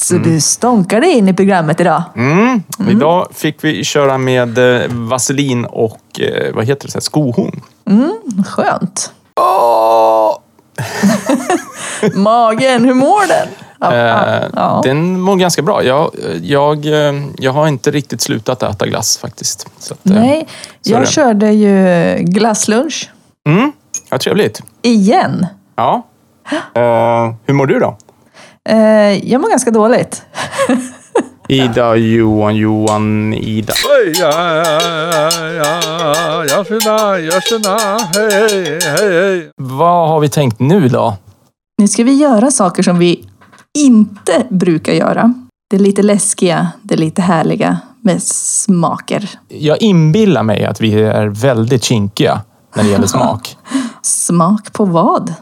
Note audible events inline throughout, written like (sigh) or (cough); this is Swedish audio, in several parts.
Så du stånkade in i programmet idag? Mm. Idag fick vi köra med eh, vaselin och eh, vad heter det, skohorn. Skönt. Åh! (laughs) Magen, hur mår den? Ja, Eh, ja. Den mår ganska bra. Jag, jag, eh, jag har inte riktigt slutat äta glass faktiskt. Att, eh, Nej, jag körde ju glasslunch. Mm, ja, trevligt. Igen. Ja. Eh, hur mår du då? Eh, jag mår ganska dåligt. (laughs) Ida, Johan, Johan, Ida. Vad har vi tänkt nu då? Nu ska vi göra saker som vi inte brukar göra. Det är lite läskiga, det är lite härliga med smaker. Jag inbillar mig att vi är väldigt kinkiga när det gäller smak. (laughs) Smak på vad?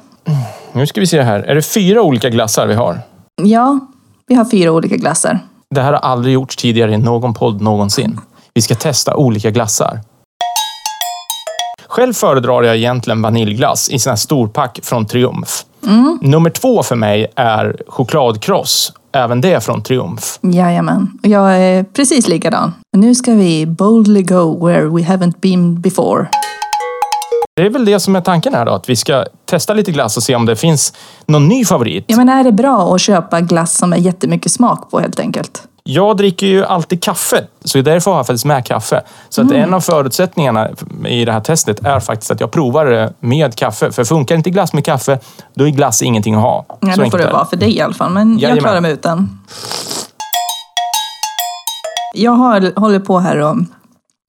Nu ska vi se här. Är det fyra olika glassar vi har? Ja, vi har fyra olika glassar. Det här har aldrig gjorts tidigare i någon podd någonsin. Vi ska testa olika glassar. Själv föredrar jag egentligen vaniljglass i sån här storpack från Triumf. Nummer två för mig är chokladkross. Även det från Triumf. Jajamän, och jag är precis likadan. Nu ska vi boldly go where we haven't been before. Det är väl det som är tanken här då, att vi ska testa lite glass och se om det finns någon ny favorit. Ja, men är det bra att köpa glass som är jättemycket smak på helt enkelt? Jag dricker ju alltid kaffe, så därför har jag faktiskt med kaffe. Så att en av förutsättningarna i det här testet är faktiskt att jag provar det med kaffe. För funkar inte glass med kaffe, då är glass ingenting att ha. Ja, så det får det vara för dig i alla fall, men jag Jajamän. klarar mig utan. Jag har, håller på här och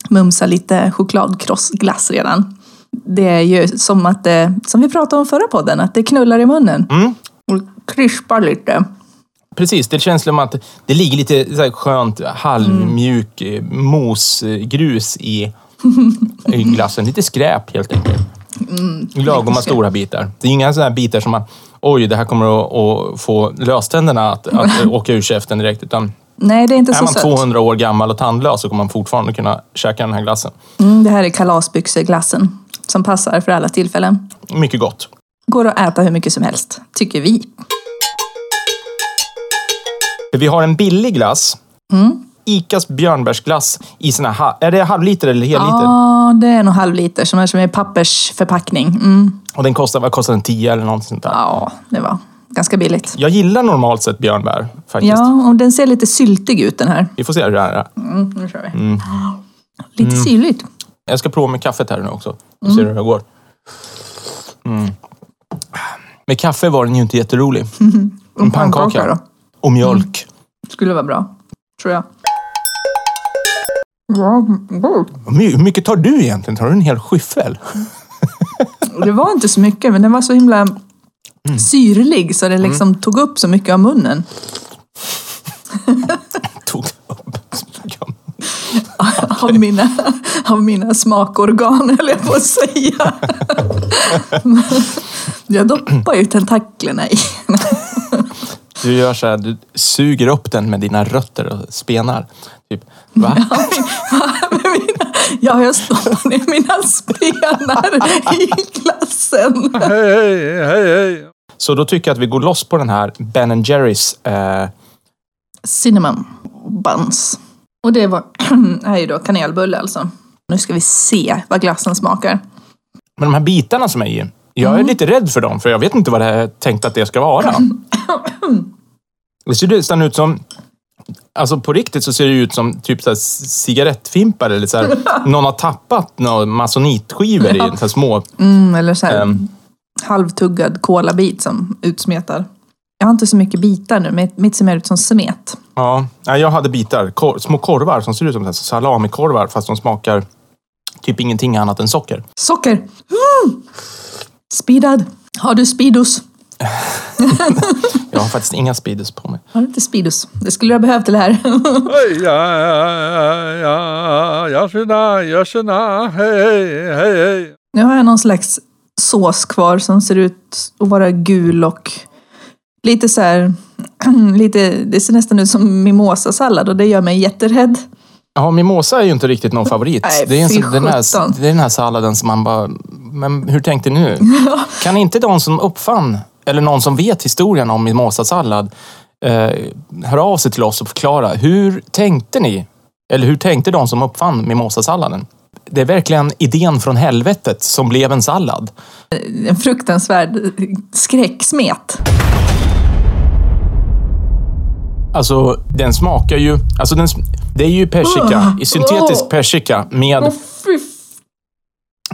mumsar lite chokladkrossglass redan. Det är ju som att det, som vi pratade om förra podden, att det knullar i munnen. Mm. Och krispar lite. Precis, det känns som att det ligger lite så här skönt halvmjuk eh, mosgrus i, i (laughs) glassen. Lite skräp helt enkelt. Lite skräp. stora bitar. Det är inga sådana här bitar som man, oj, det här kommer att, att få löständerna att, att (laughs) åka ur käften direkt. Utan Nej, det är inte är så man sött. 200 år gammal och tandlös så kommer man fortfarande kunna käka den här glassen. Mm, det här är kalasbyxeglassen som passar för alla tillfällen. Mycket gott. Går att äta hur mycket som helst, tycker vi. Vi har en billig glass. Mm. Icas björnbärsglass i såna här, är det halvliter eller helliter? Ja, det är nog halvliter som är som är pappersförpackning. Mm. Och den kostar, vad kostar den? 10 eller något sånt där. Ja, det var ganska billigt. Jag gillar normalt sett björnbär faktiskt. Ja, och den ser lite syltig ut den här. Vi får se hur det här är. Mm, nu kör vi. Lite syrligt. Jag ska prova med kaffet här nu också. Och se hur det går. Mm. Med kaffe var den ju inte jätterolig. (laughs) En pannkaka. då? Och mjölk. Skulle vara bra, tror jag. Ja, god. Hur mycket tar du egentligen? Tar du en hel skyffel? Det var inte så mycket, men den var så himla syrlig så det liksom tog upp så mycket av munnen. (laughs) Tog upp så mycket. Av mina, av mina smakorgan, höll jag på att säga. Jag doppar ju tentaklerna i. Du gör så här, du suger upp den med dina rötter och spenar. Typ, va? (laughs) Ja, jag stoppar ner mina spenar i glassen. Hej, hej, hej. Så då tycker jag att vi går loss på den här Ben Jerrys. Eh, Cinnamon buns. Och det var, (clears throat) är ju då kanelbulle alltså. Nu ska vi se vad glassen smakar. men de här bitarna som är i. Jag är lite rädd för dem, för jag vet inte vad det är tänkt att det ska vara. (clears throat) Det ser nästan ut som... Alltså på riktigt så ser det ut som typ så cigarettfimpar eller så här, (laughs) någon har tappat några masonitskivor i så små... Mm, eller så här Ehm. halvtuggad kolabit som utsmetar. Jag har inte så mycket bitar nu, men mitt ser mer ut som smet. Ja, jag hade bitar. Kor, små korvar som ser ut som så salamikorvar fast de smakar typ ingenting annat än socker. Socker! Mm. Speedad. Har du Speedos? (laughs) Jag har faktiskt inga Speedos på mig. Har du inte Speedos? Det skulle du ha behövt till det här. (laughs) Ja, ja, ja, jag känner, jag känner, hej, hej, hej. Nu har jag någon slags sås kvar som ser ut att vara gul och lite så här, (clears throat) lite, det ser nästan ut som mimosasallad och det gör mig jätterädd. Ja, mimosa är ju inte riktigt någon favorit. Nej, det, är en, den här, det är den här salladen som man bara... Men hur tänkte ni nu? (laughs) Kan inte de som uppfann eller någon som vet historien om mimosasallad eh, hör av sig till oss och förklara. Hur tänkte ni? Eller hur tänkte de som uppfann mimosasalladen? Det är verkligen idén från helvetet som blev en sallad. En fruktansvärd skräcksmet. Alltså, den smakar ju... Alltså den, det är ju persika, i syntetisk persika med, f-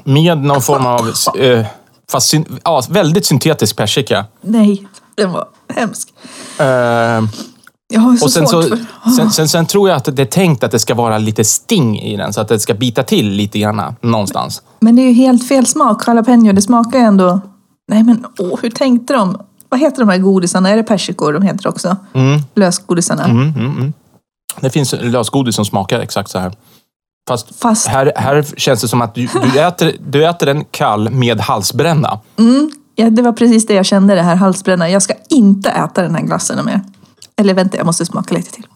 med någon form av... Eh, fast ja, väldigt syntetisk persika. Nej, den var hemsk. Eh, Jag har så och sen, svårt så, för... sen, sen, sen tror jag att det är tänkt att det ska vara lite sting i den, så att det ska bita till lite grann någonstans. Men det är ju helt fel smak. Jalapeno, det smakar ju ändå... Nej men åh, hur tänkte de? Vad heter de här godisarna? Är det persikor de heter också? Mm, Lösgodisarna. mm, mm, mm. Det finns lösgodis som smakar exakt så här. Fast Fast, här, här känns det som att du, du, äter, du äter den kall med halsbränna. ja, det var precis det jag kände, det här halsbränna. Jag ska inte äta den här glassen mer. Eller vänta, jag måste smaka lite till.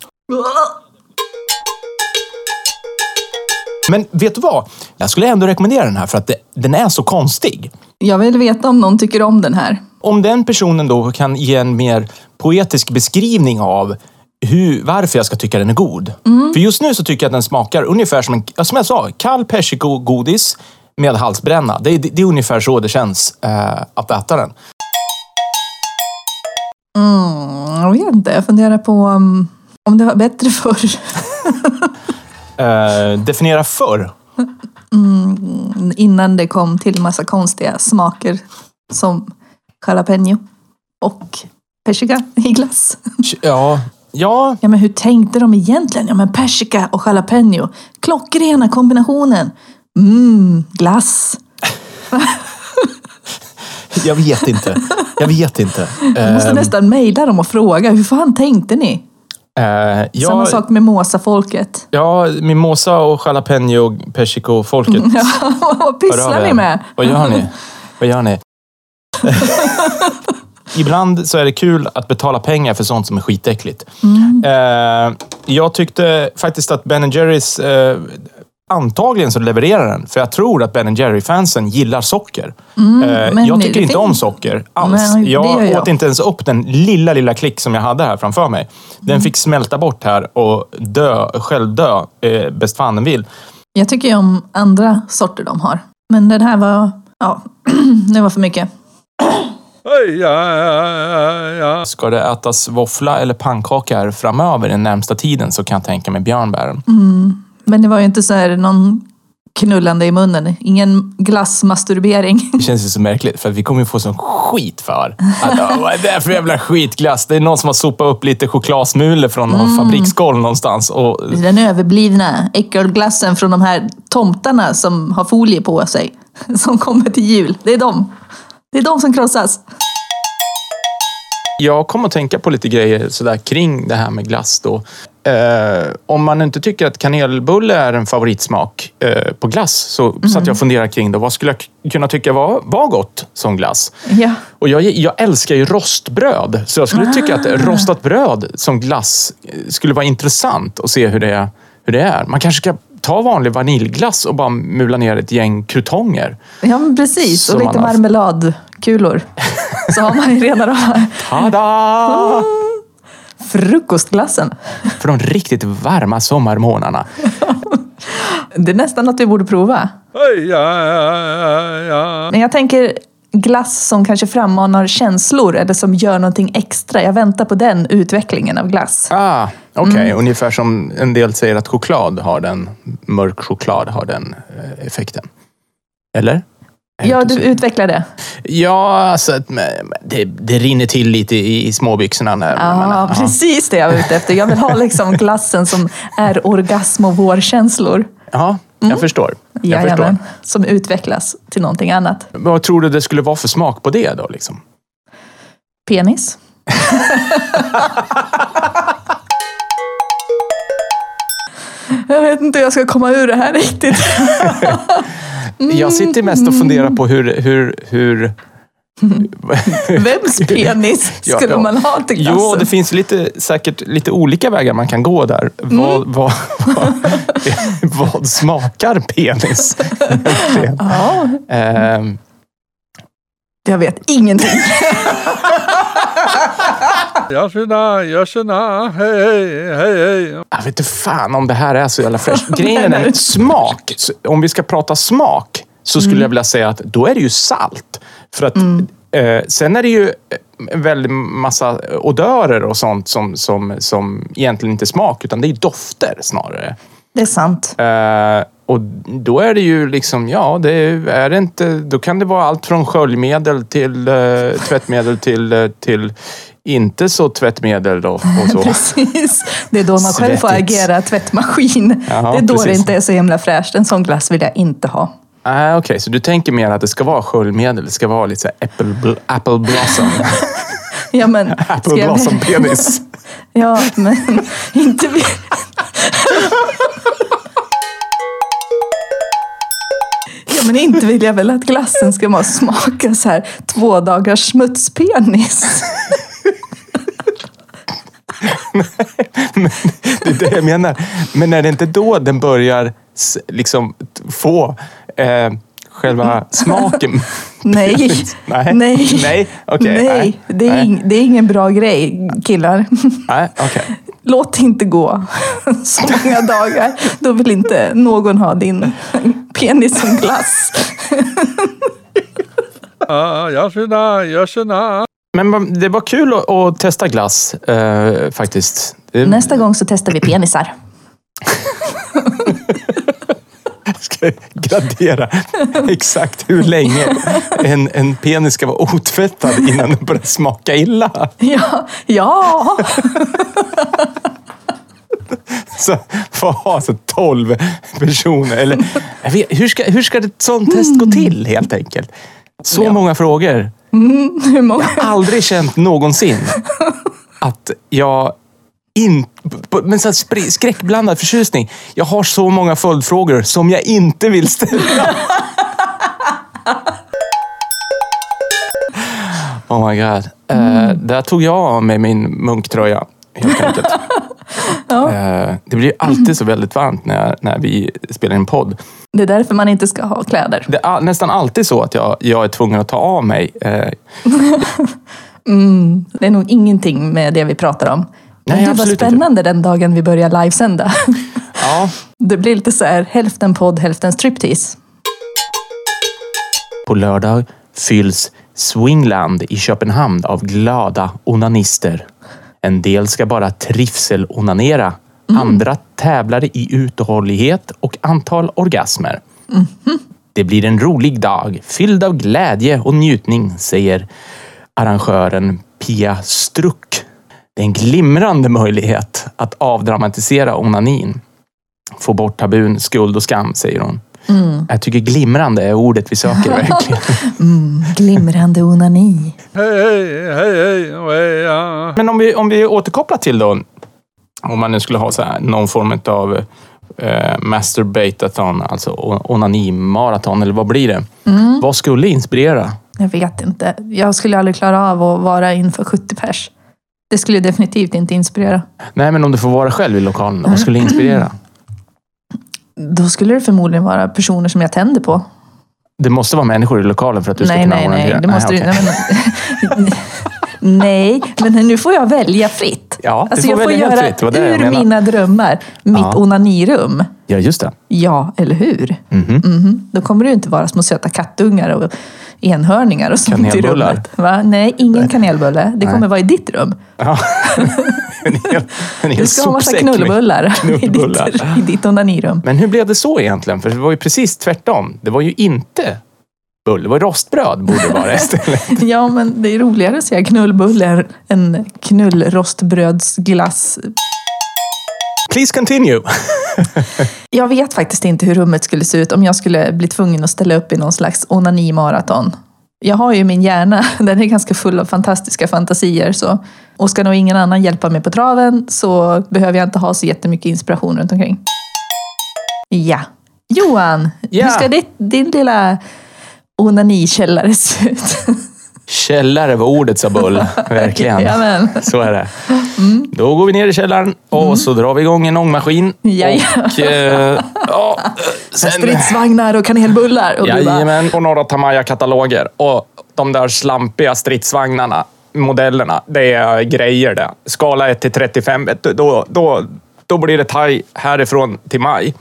Men vet du vad? Jag skulle ändå rekommendera den här för att det, den är så konstig. Jag vill veta om någon tycker om den här. Om den personen då kan ge en mer poetisk beskrivning av hur, varför jag ska tycka den är god. För just nu så tycker jag att den smakar ungefär som en, som jag sa, kall persikogodis med halsbränna. Det är, det är ungefär så det känns eh, att äta den. Mm, jag vet inte, jag funderar på um, om det var bättre (laughs) förr. Eh, definiera förr. Innan det kom till massa konstiga smaker som jalapeno och persika i glass. Ja, ja, Ja, men hur tänkte de egentligen? Ja, men persika och jalapeno. Klockrena kombinationen. Mmm, glass. (laughs) jag vet inte. Jag vet inte. Jag måste Eh, nästan mejla dem och fråga, hur fan tänkte ni? eh, ja, Samma sak med Måsa-folket. Ja, mimosa och jalapeno persiko-folket. (laughs) Vad Hör av pysslar ni med? Vad gör ni? (laughs) Vad gör ni? Ibland så är det kul att betala pengar för sånt som är skitäckligt. Eh, jag tyckte faktiskt att Ben Jerrys eh, Antagligen så levererar den, för jag tror att Ben Jerry-fansen gillar socker. Eh, men jag tycker inte om socker alls. Det jag, jag. åt inte ens upp den lilla, lilla klick som jag hade här framför mig. Den Mm. fick smälta bort här och dö, självdö, eh, bäst fan den vill. Jag tycker ju om andra sorter de har. Men den här var, ja, (clears throat) det var för mycket. Hej, ja, ja, ja. Ska det ätas våffla eller pannkaka här framöver den närmsta tiden så kan jag tänka mig björnbären. Men det var ju inte så här någon knullande i munnen. Ingen glassmasturbering. (laughs) Det känns ju så märkligt för vi kommer ju få sån skit för att "Åh, vad är det för jävla skitglass? Det är någon som har sopat upp lite chokladsmulor från någon fabriksgolv någonstans. Och, Den överblivna äckelglassen från de här tomtarna som har folie på sig. (laughs) Som kommer till jul. Det är de. Det är de som krossas. jag kommer att tänka på lite grejer sådär kring det här med glass då. Eh, om man inte tycker att kanelbulle är en favoritsmak eh, på glass så satt jag och funderade kring då, vad skulle jag kunna tycka var, var gott som glass? Ja. Och jag, jag älskar ju rostbröd, så jag skulle tycka att rostat bröd som glass eh, skulle vara intressant att se hur det, är, hur det är. Man kanske ska ta vanlig vaniljglass och bara mula ner ett gäng krutonger. Ja, precis. Och lite man marmeladkulor. Så har man ju redan de här Tada! frukostglassen. För de riktigt varma sommarmånaderna. Det är nästan något vi borde prova. Men jag tänker glass som kanske frammanar känslor eller som gör någonting extra. Jag väntar på den utvecklingen av glass. Ah, Okej, ungefär som en del säger att choklad har den, mörk choklad har den eh, effekten. Eller? Ja, du utvecklar det. Ja, alltså det, det rinner till lite i, i småbyxorna. När, Ja, men, ja. precis det jag är ute efter. Jag vill ha liksom (laughs) glassen som är orgasm och vårkänslor. Ja, jag förstår. Jag förstår. Jajamän. Som utvecklas till någonting annat. Vad tror du det skulle vara för smak på det då? Liksom? Penis. (laughs) Jag vet inte hur jag ska komma ur det här riktigt. (laughs) Jag sitter mest och funderar på hur... hur, hur (laughs) Vems penis (laughs) Ja, skulle ja. man ha till glassen? Jo, det finns lite, säkert lite olika vägar man kan gå där. Vad, vad, vad, (laughs) vad smakar penis? Ja, Ehm, Jag vet ingenting. Jasina, jasina, hej, hej, hej, hej. Jag vet inte fan om det här är så jävla fräscht. (laughs) Grejen är smak. Om vi ska prata smak så skulle jag vilja säga att då är det ju salt. För att eh, sen är det ju en väldig massa odörer och sånt som, som, som egentligen inte är smak, utan det är dofter snarare. Det är sant. Eh, och då är det ju liksom, ja, det är, är det inte, då kan det vara allt från sköljmedel till eh, tvättmedel till, eh, till inte så tvättmedel då, och så. (laughs) Precis. Det är då man själv får Svettigt. agera tvättmaskin. Ja, det är då det precis. inte är så himla fräscht. En sån glass vill jag inte ha. Ah, Okej, så du tänker mer att det ska vara sköljmedel, det ska vara lite så apple, bl- apple blossom. (laughs) Ja, men, apple ska jag- blossom penis. (laughs) Ja, men inte men inte vill jag väl att glassen ska smaka så här två dagars smutspenis. (laughs) Det är det jag menar. Men är det inte då den börjar liksom få eh, själva smaken? (laughs) Nej. Nej. Nej. Nej, okej. Nej, nej, det, är nej. det är ingen bra grej, killar. Nej, okej. Låt det inte gå (laughs) så många dagar. Då vill inte någon ha din penis som glass. (laughs) Ah. Men det var kul att, att testa glass eh, faktiskt. Nästa gång så testar vi penisar. (laughs) jag gradera exakt hur länge en, en penis ska vara otvättad innan den börjar smaka illa. Ja, ja. Så få ha så 12 personer. Eller, jag vet, hur, ska, hur ska ett sånt test gå till helt enkelt? Så Ja. många frågor. Hur många? Aldrig känt någonsin att jag in, men så skräckblandad förtjusning. Jag har så många följdfrågor som jag inte vill ställa. (laughs) Oh my god. Eh, där tog jag av mig min munktröja, helt enkelt. (laughs) Eh, det blir alltid så väldigt varmt när, när vi spelar in podd. Det är därför man inte ska ha kläder. Det är nästan alltid så att jag, jag är tvungen att ta av mig. Eh, (laughs) Det är nog ingenting med det vi pratar om. Nej, det var absolut inte. spännande den dagen vi började livesända. (laughs) ja, Det blir lite så här hälften podd, hälften striptease. På lördag fylls Swingland i Köpenhamn av glada onanister. En del ska bara trivsel-onanera. Andra tävlar i uthållighet och antal orgasmer. Det blir en rolig dag fylld av glädje och njutning, säger arrangören Pia Struck. Det är en glimrande möjlighet att avdramatisera onanin. Få bort tabun, skuld och skam, säger hon. Jag tycker glimrande är ordet vi söker (laughs) verkligen. Glimrande onani. Hej, hej, hej, hej, och hej, ja. Men om vi, om vi återkopplar till då, om man nu skulle ha så här, någon form av eh, masturbatathon, alltså onanimaraton, eller vad blir det? Vad skulle inspirera? Jag vet inte. Jag skulle aldrig klara av att vara inför 70 pers. Det skulle definitivt inte inspirera. Nej, men om du får vara själv i lokalen, vad skulle (clears throat) inspirera? Då skulle det förmodligen vara personer som jag tänder på. Det måste vara människor i lokalen för att du ska nej, kunna nej, nej. Det måste nej, du, okej. (laughs) nej, men, nu får jag välja fritt. Ja, du alltså, får jag får välja helt göra fritt. Jag ur menade. mina drömmar mitt Ja. onanirum. Ja, just det. Ja, eller hur? Mhm. Mhm. Då kommer det ju inte vara små söta kattungar och enhörningar och sånt i rummet. Va? Nej, ingen kanelbulle. Det kommer vara i ditt rum. Ja. (laughs) en hel, en hel Du ska ha massa knullbullar, knullbullar. I, ditt, i ditt onanirum. Men hur blev det så egentligen? För det var ju precis tvärtom. Det var ju inte bull, det var rostbröd borde det vara istället. (laughs) Ja, men det är roligare att säga knullbulle än knullrostbrödsglass. Please continue. (laughs) Jag vet faktiskt inte hur rummet skulle se ut om jag skulle bli tvungen att ställa upp i någon slags onanimaraton. Jag har ju min hjärna, (laughs) den är ganska full av fantastiska fantasier. Så, och ska nog ingen annan hjälpa mig på traven så behöver jag inte ha så jättemycket inspiration runt omkring. Ja. Johan, Ja. hur ska ditt, din lilla onanikällare se ut? (laughs) Källare var ordet sa Bull. (laughs) Verkligen. Jajamän. Så är det. Då går vi ner i källaren och så drar vi igång en ångmaskin. Jaja. Och, eh, ja, sen, Stridsvagnar och kanelbullar. Och du bara, Jajamän, och några Tamaya-kataloger. Och de där slampiga stridsvagnarna, modellerna, det är grejer det. Skala 1 till 35, vet du, då, då, då blir det thai härifrån till maj.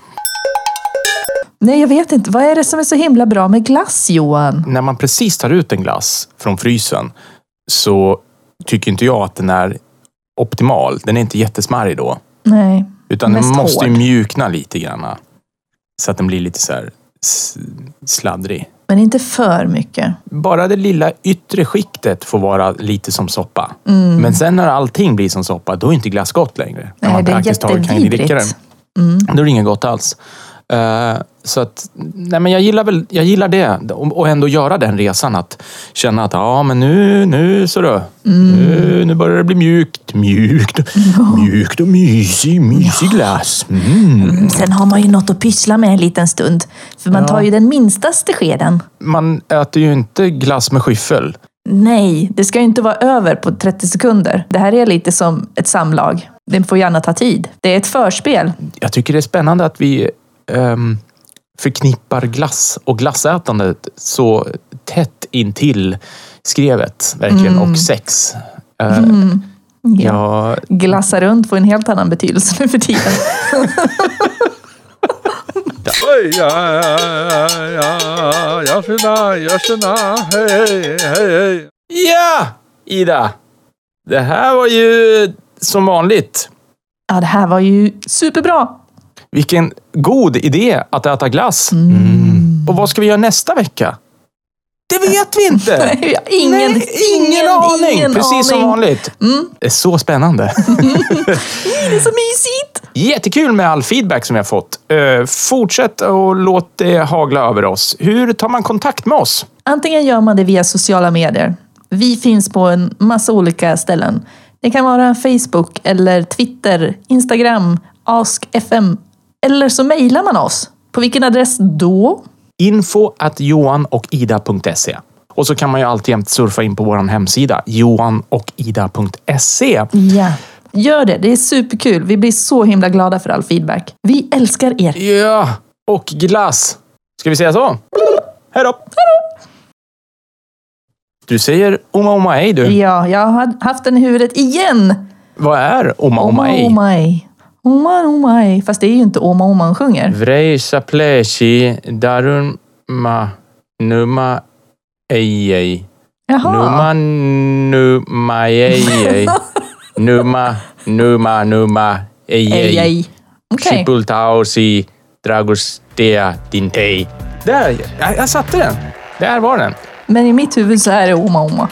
Nej, jag vet inte. Vad är det som är så himla bra med glass, Johan? När man precis tar ut en glass från frysen så tycker inte jag att den är optimal. Den är inte jättesmarrig då. Nej. Utan den måste ju hård. mjukna lite grann. Så att den blir lite så här sladdrig. Men inte för mycket. Bara det lilla yttre skiktet får vara lite som soppa. Mm. Men sen när allting blir som soppa, då är inte glass gott längre. När Nej, man det är praktiskt taget kan dricka den. jättevidrigt. Mm. Då är det inget gott alls. Eh, så att, nej men jag gillar, väl, jag gillar det. Och ändå göra den resan. Att känna att ja, men nu, nu så du. Mm. Nu, nu börjar det bli mjukt. Mjukt, mjukt och mysig, mysig glass. Mm. Sen har man ju något att pyssla med en liten stund. För man Ja. tar ju den minstaste skeden. Man äter ju inte glass med skyffel. Nej, det ska ju inte vara över på 30 sekunder. Det här är lite som ett samlag. Det får gärna ta tid. Det är ett förspel. Jag tycker det är spännande att vi ehm, förknippar glass och glassätandet så tätt intill skrevet, verkligen, och sex. Eh, Ja. ja, Glassa runt får en helt annan betydelse nu för tiden. Hej, ja, ja, ja, jag tjena, jag tjena, hej, hej, hej. Ja, Ida! Det här var ju som vanligt. Ja, det här var ju superbra. Vilken god idé att äta glass. Mm. Och vad ska vi göra nästa vecka? Det vet vi inte! (laughs) Nej, ingen, Nej, ingen, aning! ingen Precis som aning. vanligt. Det är så spännande. (laughs) Det är så mysigt! Jättekul med all feedback som vi har fått. Eh, fortsätt och låt det hagla över oss. Hur tar man kontakt med oss? Antingen gör man det via sociala medier. Vi finns på en massa olika ställen. Det kan vara Facebook eller Twitter, Instagram, AskFM. Eller så mejlar man oss. På vilken adress då? Info at johanochida.se. Och så kan man ju alltid surfa in på vår hemsida, johanochida.se. Ja. Gör det, det är superkul. Vi blir så himla glada för all feedback. Vi älskar er. Ja, och glass. Ska vi säga så? Hej då! Du säger oma oma ej du. Ja, jag har haft den i huvudet igen. Vad är oma oma Oma, ej? Oma, ej. Oma, oma, ej. Fast det är ju inte Oma, oma han sjunger. Vreisa pleshi darunma numa ej ej. Jaha. Numa numa ej ej. Numa numa numa ej Ej, ej. ej. Okej. Chipultausi dragostea dintei. Där, jag, jag satte den. Där var den. Men i mitt huvud så är det Oma, oma.